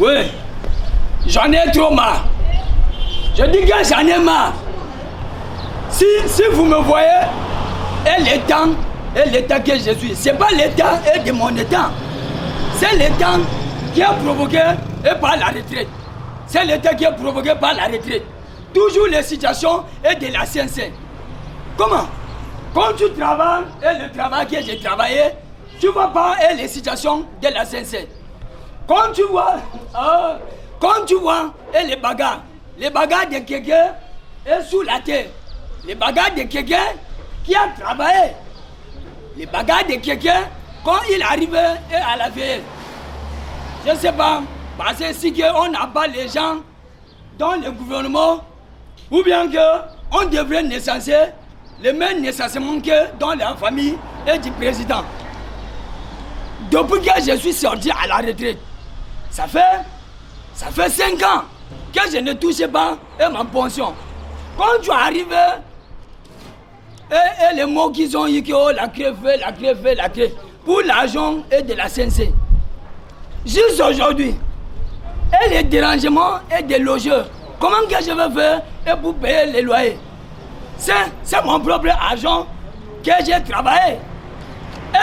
Oui, j'en ai trop marre. Je dis que j'en ai marre. Si, vous me voyez, et l'état, l'état que je suis, c'est pas l'état et de mon état. C'est l'état qui est provoqué et par la retraite. C'est l'état qui est provoqué par la retraite. Toujours les situations et de la CNC. Comment? Quand tu travailles et le travail que j'ai travaillé, tu vois pas et les situations de la CNC. Quand tu vois, ah, quand tu vois et les bagarres, les bagarres de quelqu'un est sous la terre. Les bagarres de quelqu'un qui a travaillé. Les bagarres de quelqu'un quand il arrive à la veille. Je ne sais pas, parce que si on n'a pas les gens dans le gouvernement, ou bien qu'on devrait naissancer le même naissance que dans la famille et du président. Depuis que je suis sorti à la retraite, ça fait, ça fait 5 ans que je ne touche pas ma pension. Quand tu arrives, et, les mots qu'ils ont eu, oh, la crève, la crève, la crève, pour l'argent et de la CNC. Juste aujourd'hui, et les dérangements et des logeurs, comment que je vais faire et pour payer les loyers? C'est mon propre argent que j'ai travaillé.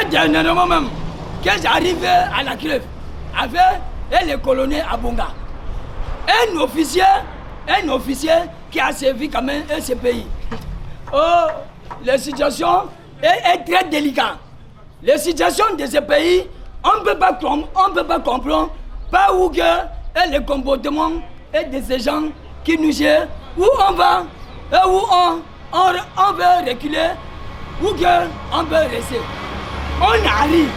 Et dernièrement même, que j'arrive à la crève avec les colonels à Bonga. Un officier, un officier qui a servi quand même ce pays. Oh, la situation est, très délicate. La situation de ce pays, on ne peut pas, peut pas comprendre pas où que est le comportement et de ces gens qui nous gèrent, où on va, et où on, on, veut reculer, où que on veut rester. On arrive.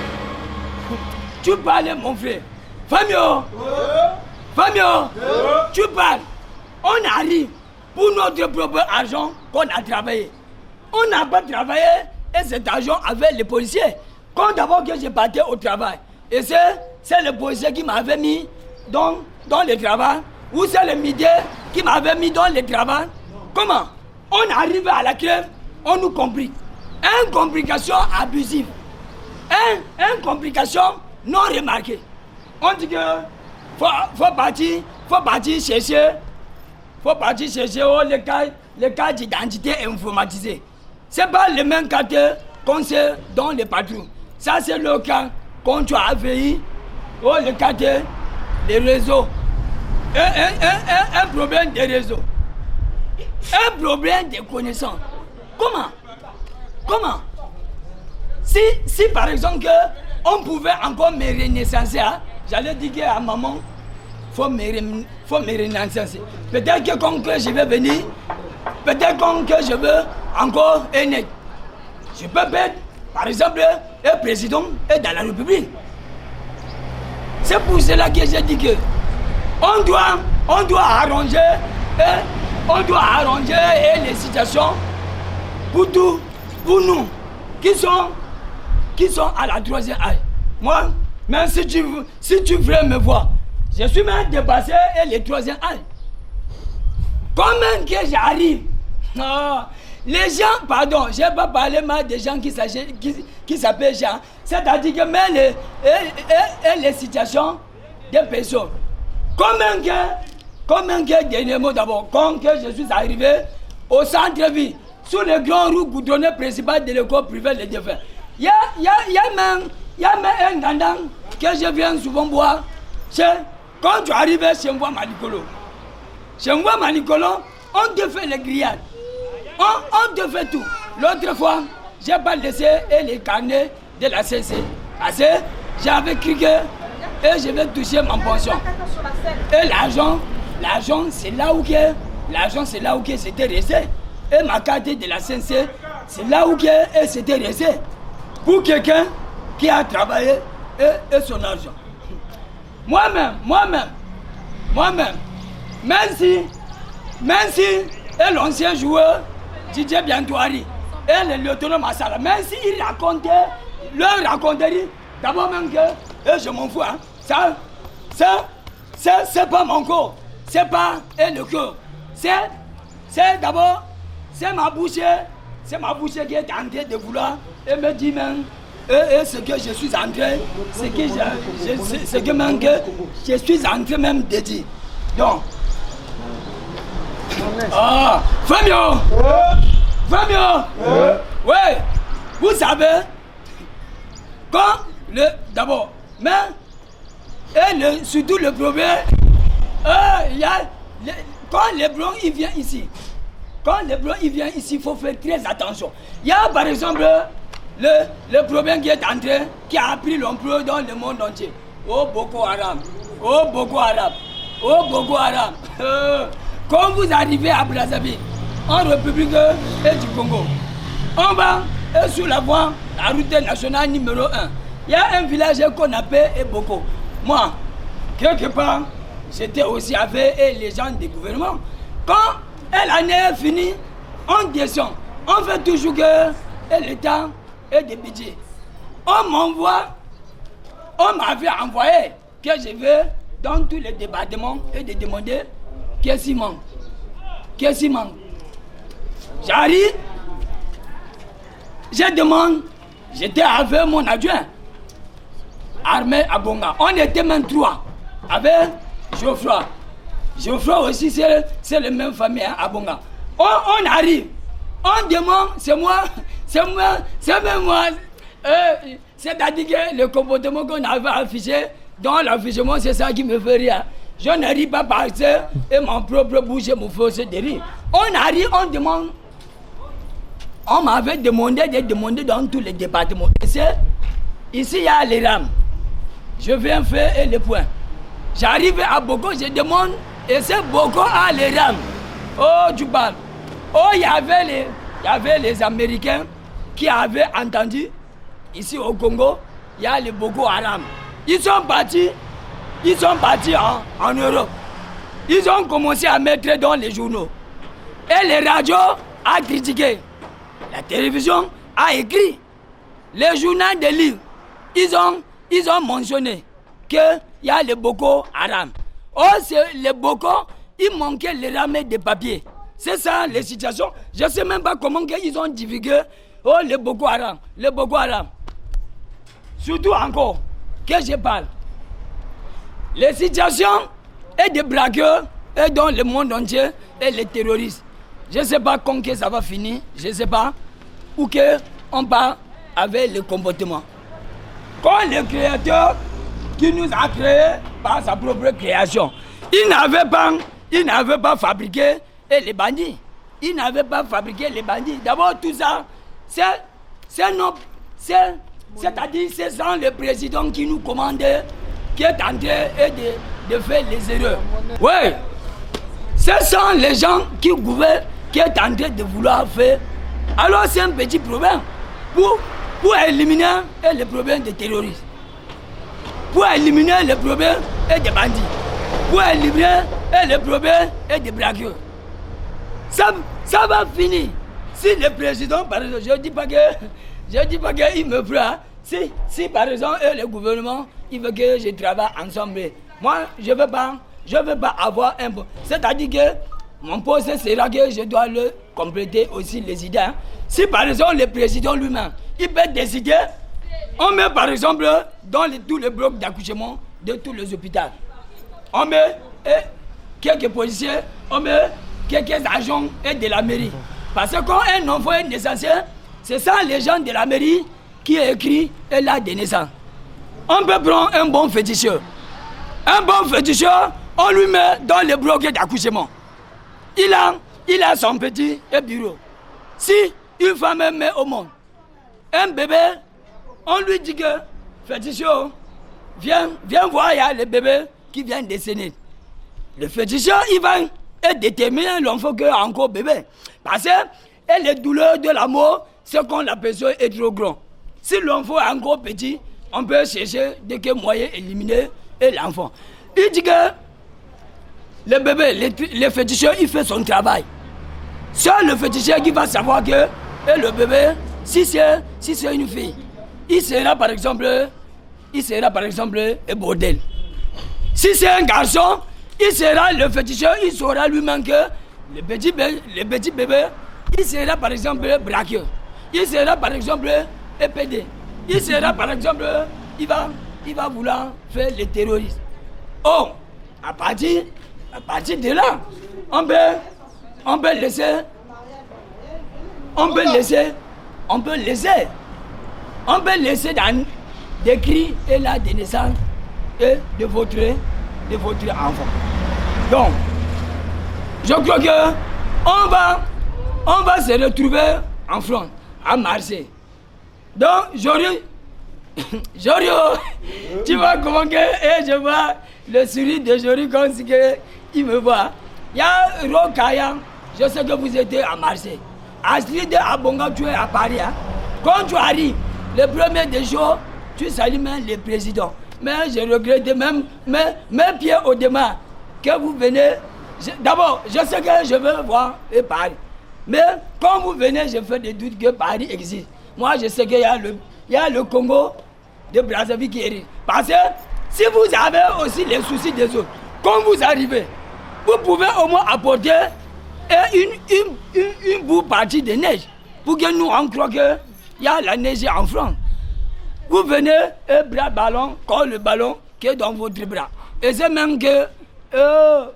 Tu parles, mon frère. Famio, Famio, tu parles. On arrive pour notre propre argent qu'on a travaillé. On n'a pas travaillé et cet argent avec les policiers. Quand d'abord que j'ai parti au travail, et c'est le policier qui m'avait mis dans, le travail, ou c'est le midi qui m'avait mis dans le travail. Comment? On arrive à la crève, on nous complique. Une complication abusive. Un, une complication non remarquée. On dit que faut, faut partir, faut partir chercher, faut partir chercher oh, le cas, le cas d'identité informatisé. C'est pas le même cas qu'on sait dans les patrons. Ça, c'est le cas quand tu as oh, le cas des réseaux. Un, un, un, problème des réseaux. Un problème de connaissances. Comment? Comment? Si, si par exemple on pouvait encore me renaissancer, hein, j'allais dire à maman, il faut me, faut me renaissancer. Peut-être que quand que je vais venir, peut-être que je veux encore un Je peux être, par exemple, un président dans la République. C'est pour cela que j'ai dit que on doit, on doit arranger, hein, on doit arranger les situations pour tout, pour nous qui sont, qui sont à la troisième âge. Moi, même si tu, si tu veux me voir, je suis même dépassé et le troisième âge. Comment que j'arrive? Les gens, pardon, je n'ai pas parlé mal des gens qui, qui, qui s'appellent Jean. C'est-à-dire que même les, les situations des personnes. Comment que, comment que, dernier mot d'abord, quand que je suis arrivé au centre-ville, sur le grand roue goudronné principal de l'école privée de défunts, il y, a, y, a même, y a même un gandang que je viens souvent boire. Quand tu arrives chez moi, Manicolo, chez moi, Manicolo, on te fait les grillades. On, te fait tout. L'autre fois, j'ai pas laissé les carnets de la CC. Parce que j'avais cru que et je vais toucher mon pension. Et l'argent, l'argent, c'est là où l'argent, c'est là où c'était resté. Et ma carte de la CNC, c'est là où c'était resté. Pour quelqu'un qui a travaillé et, son argent. Moi-même, moi-même, moi-même, même si, même si, et l'ancien joueur, Didier Biantouari, et le lieutenant Massala, même s'il racontait, leur raconterie, d'abord même que, et je m'en fous, hein, ça, ça, c'est pas mon corps, c'est pas et le cœur, c'est, c'est d'abord, c'est ma bouche, c'est ma bouche qui est tentée de vouloir, et me dit même, et, ce que je suis en train, ce que je, ce que même que je suis en train même de dire. Donc, ah, Fabio, Fabio, ouais, vous savez, quand le, d'abord, mais, le, surtout le problème, euh, il y a, quand les blancs, ils viennent ici, quand les blancs, ils viennent ici, il faut faire très attention. Il y a par exemple le, problème qui est entré, qui a pris l'emploi dans le monde entier. Oh Boko Haram, oh Boko Haram, oh Boko Haram. Quand vous arrivez à Brazzaville, en République et du Congo, on va sur la voie, la route nationale numéro 1. Il y a un village qu'on appelle Eboko. Moi, quelque part, j'étais aussi avec les gens du gouvernement. Quand l'année est finie, on descend. On fait toujours que l'État est des budgets. On m'envoie, on m'avait envoyé que je vais dans tous les départements et de demander qu'est-ce qui manque. Qu'est-ce qui manque J'arrive, je demande, j'étais avec mon adjoint, armé à Bonga. On était même trois, avec Geoffroy. Geoffroy aussi, c'est la même famille hein, à Bonga. On, arrive, on demande, c'est moi, c'est moi, c'est même moi. Euh, C'est-à-dire que le comportement qu'on avait affiché, dans l'affichement, c'est ça qui me fait rire. Je n'arrive pas parce que et mon propre bouche me fait de rire. On arrive, on demande. On m'avait demandé de demander dans tous les départements. Ici, ici il y a les rames. Je viens faire le point. J'arrive à Boko, je demande, et c'est Boko à les rames. Oh, tu parles. Oh, il y avait les Américains qui avaient entendu, ici au Congo, il y a les Boko Haram. Ils sont partis ils sont partis en, Europe. Ils ont commencé à mettre dans les journaux. Et les radios ont critiqué. La télévision a écrit. Les journaux de livres, ils ont, ils ont mentionné qu'il y a les Boko Haram. Oh, c'est les Boko, il manquait les rames de papier. C'est ça les situations. Je ne sais même pas comment ils ont divulgué. Oh, les Boko Haram, les Boko Haram. Surtout encore, que je parle. Les situations et des braqueurs et dans le monde entier et les terroristes. Je ne sais pas quand ça va finir, je ne sais pas. Ou que on part avec le comportement. Quand le créateur qui nous a créés par sa propre création, il n'avait pas, il n'avait pas fabriqué les bandits. Il n'avait pas fabriqué les bandits. D'abord, tout ça, c'est, c'est, c'est-à-dire, c'est sans le président qui nous commandait qui est en train de, de faire les erreurs. Oui, ce sont les gens qui gouvernent qui est en train de vouloir faire. Alors c'est un petit problème pour, pour éliminer le problème des terroristes, pour éliminer le problème des bandits, pour éliminer le problème des braqueurs. Ça, ça va finir. Si le président, par exemple, je ne dis pas que je dis pas qu'il me prend, si, si par exemple le gouvernement il veut que je travaille ensemble. Moi, je ne veux pas, je veux pas avoir un C'est-à-dire que mon poste sera que je dois le compléter aussi les idées. Hein. Si par exemple le président lui-même, il peut décider, on met par exemple dans tous les blocs d'accouchement de tous les hôpitaux. On met quelques policiers, on met quelques agents et de la mairie. Parce que quand un enfant est naissance, c'est ça les gens de la mairie qui écrit et là de naissance. On peut prendre un bon féticheur. Un bon féticheur, on lui met dans le bloc d'accouchement. Il a, il a son petit bureau. Si une femme met au monde un bébé, on lui dit que féticheur, viens, viens voir, il y le bébé qui vient décéder. Le féticheur, il va déterminer l'enfant qui est encore bébé. Parce que les douleurs de la mort, c'est quand la personne est trop grande. Si l'enfant est encore petit, on peut chercher de quel moyen éliminer l'enfant. Il dit que le bébé, le, féticheur, il fait son travail. C'est le féticheur qui va savoir que le bébé, si c'est si une fille, il sera par exemple, il sera par exemple un bordel. Si c'est un garçon, il sera le féticheur, il saura lui-même que le petit, le petit bébé, il sera par exemple braqueur. Il sera par exemple EPD. il sera par exemple, il va, il vouloir faire les terroristes. Oh, à partir, de là, on peut, on peut laisser, on peut laisser, on peut laisser, on peut laisser dans des cris et la de naissance et de votre, de votre enfant. Donc, je crois que on va, on va se retrouver en front à Marseille. Donc, j'aurais, j'aurais, tu vois comment que, et je vois le sourire de Jory comme si il me voit. Il y a Rokaya, je sais que vous étiez à Marseille. Astrid Abonga, tu es à Paris. Hein? Quand tu arrives, le premier des jours, tu salues même le président. Mais je regrette même mes, mes pieds au demain que vous venez. D'abord, je sais que je veux voir Paris. Mais quand vous venez, je fais des doutes que Paris existe. Moi, je sais qu'il y, a le, il y a le Congo de Brazzaville qui est Parce que si vous avez aussi les soucis des autres, quand vous arrivez, vous pouvez au moins apporter une, une, une, une bout partie de neige pour que nous, on croit qu'il y a la neige en France. Vous venez et bras ballon, comme le ballon qui est dans votre bras. Et c'est même que. Euh,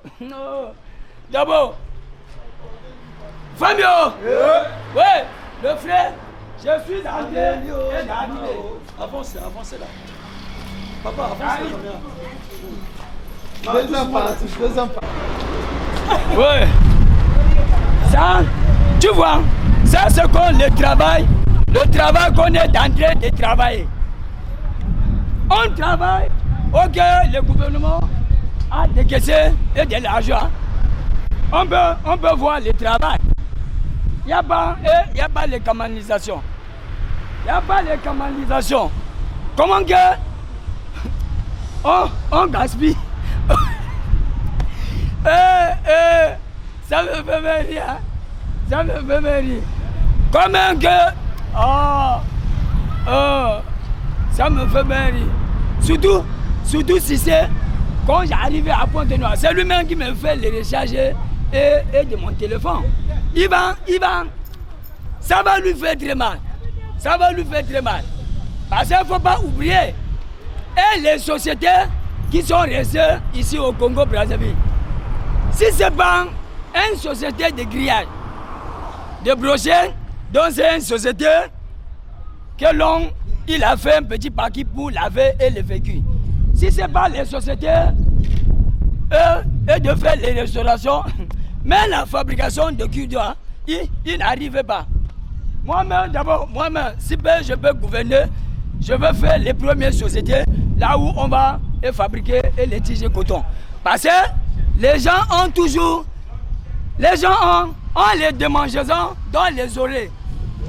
D'abord, Fabio Oui, le frère, je suis arrivé. Avancez, avancez là. Papa, avancez là. Deux enfants, deux enfants. Oui. Ça, tu vois, ça c'est comme le travail, le travail qu'on est en train de travailler. On travaille, ok, le gouvernement a décaissé et de l'argent. On peut, on peut voir le travail. Il n'y a, pas, y a pas les canalisations. Il n'y a pas les canalisations. Comment que on, on gaspille? Eh, eh, Ça me fait rire. Hein. Ça me fait rire. Comment que... Oh, oh, ça me fait rire. Surtout, surtout si c'est quand j'arrive à Pointe-Noire. C'est lui-même qui me fait les recharger et, de mon téléphone. Il va, il va, ça va lui faire très mal. Ça va lui faire très mal. Parce qu'il ne faut pas oublier. Et les sociétés qui sont restées ici au Congo-Brazzaville. Si ce n'est pas une société de grillage, de brochet, donc c'est une société que l'on il a fait un petit paquet pour laver et le vécu. Si ce n'est pas les sociétés eux, et de faire les restaurations, mais la fabrication de cul il, il n'arrive pas. Moi-même, d'abord, moi-même, si je peux gouverner, je veux faire les premières sociétés là où on va fabriquer et les tiges coton. Parce que les gens ont toujours, les gens ont, ont les démangeaisons dans les oreilles.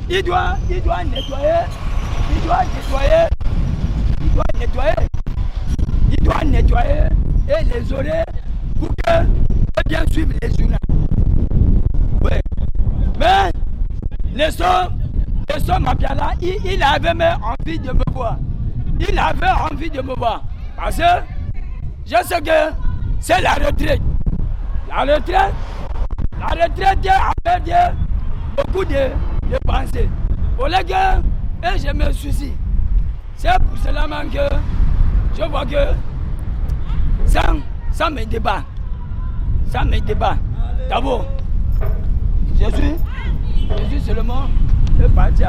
Il doit, il doit nettoyer, il doit nettoyer, il doit nettoyer, il doit nettoyer et les oreilles pour que bien suivre les journaux. Oui. Mais le son, le son Mapiala, il, il avait même envie de me voir. Il avait envie de me voir. Parce que je sais que c'est la retraite. La retraite, la retraite a perdu beaucoup de, de pensées. Pour les gars, et je me soucie. C'est pour cela même que je vois que ça, ça me débat. Ça me débat. D'abord, je suis seulement le parti